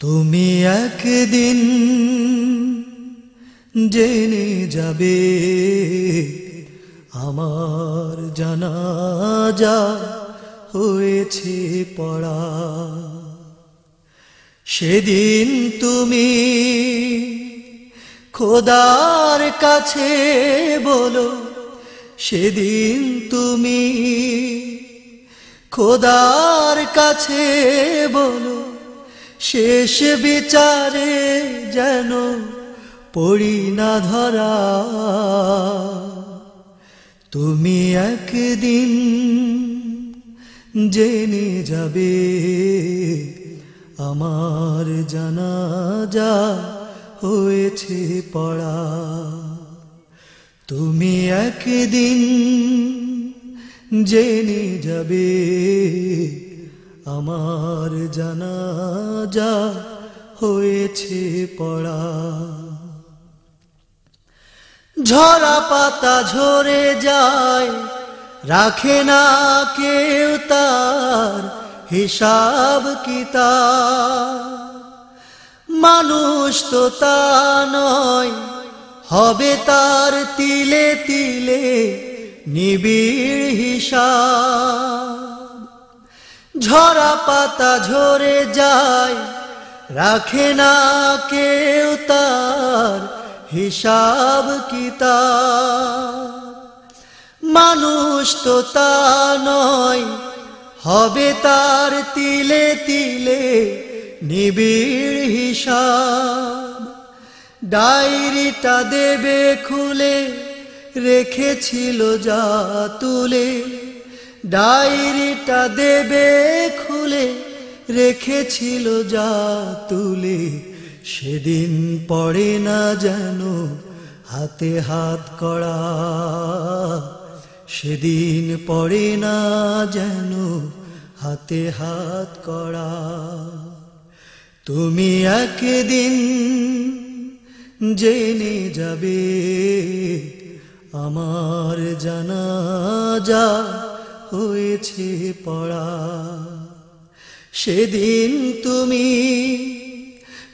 তুমি একদিন জেনে যাবে আমার জানাজা হয়েছে পড়া। সেদিন তুমি খোদার কাছে বলো, সেদিন তুমি খোদার কাছে বলো শেষ বিচারে যেন পড়ি না ধরা। তুমি একদিন জেনে যাবে আমার জানাজা হয়েছে পড়া। তুমি একদিন জেনে যাবে আমার জানাজা হয়েছে পড়া। ঝরা পাতা ঝরে যায়, রাখে না কেউ তার হিসাব কিতাব। মানুষ তো তা নয়, হবে তার তিলে তিলে নিবিড় হিসাব। ঝরা পাতা ঝরে যায়, রাখে না কেউ তার হিসাব কিতাব মানুষ তো তা নয়, হবে তার তিলে তিলে নিবিড় হিসাব। ডায়েরিটা দেবে খুলে, রেখেছিল যা তুলে। ডায়েরিটা দেবে খুলে, রেখেছিল যা তুলে। সেদিন পড়ে না যেন হাতে হাত করা। সেদিন পড়ে না যেন হাতে হাত করা। তুমি একদিন জেনে যাবে, আমার জানাজা হয়েছে পড়া। সেদিন তুমি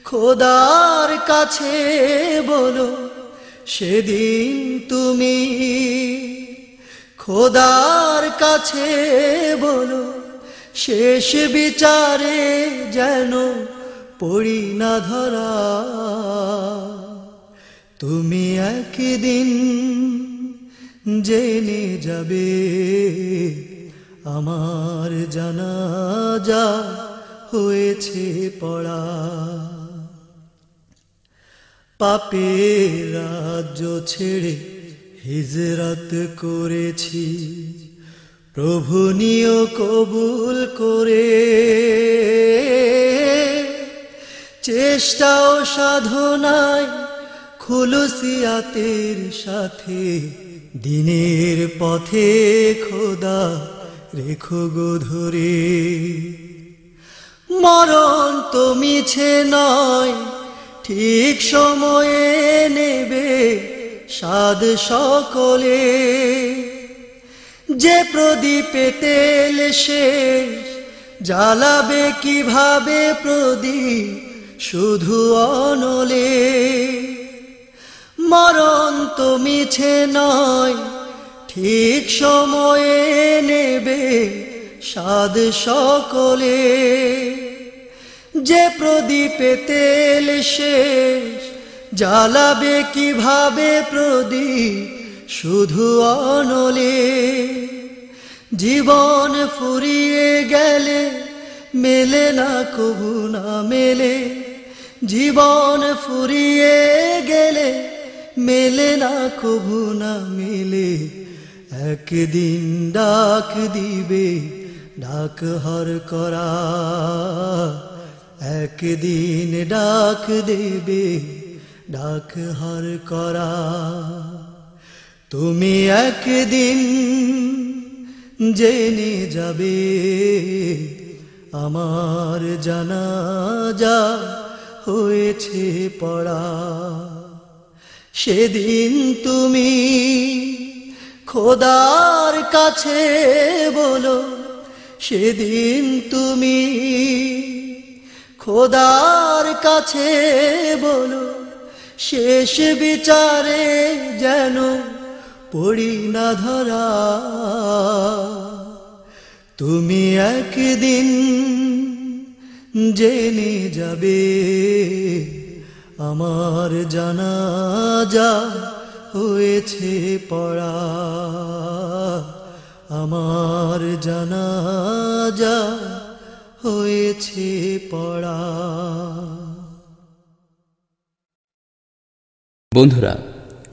খোদার কাছে বলো, সেদিন তুমি খোদার কাছে বলো, শেষ বিচারে যেন পড়ি না ধরা। তুমি একদিন জেনে যাবে। আমার জানাজা হয়েছে পড়া। পাপের রাজ্য ছেড়ে হিজরত করেছি। প্রভু নিয় কবুল করে। চেষ্টা ও সাধনায় খুলুসিয়াতের সাথে দিনের পথে খোদা রেখো গো ধরে। মরণ তো মিছে নয়, ঠিক সময়ে নেবে সাদ সকলে। যে প্রদীপে তেল শেষ, জ্বালাবে কীভাবে প্রদীপ? শুধু অনলে। মরণ তো মিছে নয় ঠিক সময়ে নেবে সাদ সকলে। যে প্রদীপে তেল শেষ, জ্বালাবে কীভাবে প্রদীপ? শুধু অনলে। জীবন ফুরিয়ে গেলে মেলে না কবু না মেলে। জীবন ফুরিয়ে গেলে মেলে না কবু না মেলে। একদিন ডাক দিবে, ডাক হর করা। একদিন ডাক দেবে, ডাক হর করা। তুমি একদিন জেনে যাবে, আমার জানাজা হয়েছে পড়া। সেদিন তুমি খোদার কাছে বলো, সেদিন তুমি খোদার কাছে বলো, শেষ বিচারে যেন পড়ি না ধরা। তুমি একদিন জেনে যাবে, আমার জানাজা হয়েছে পড়া। আমার জানাজা হয়েছে পড়া। বন্ধুরা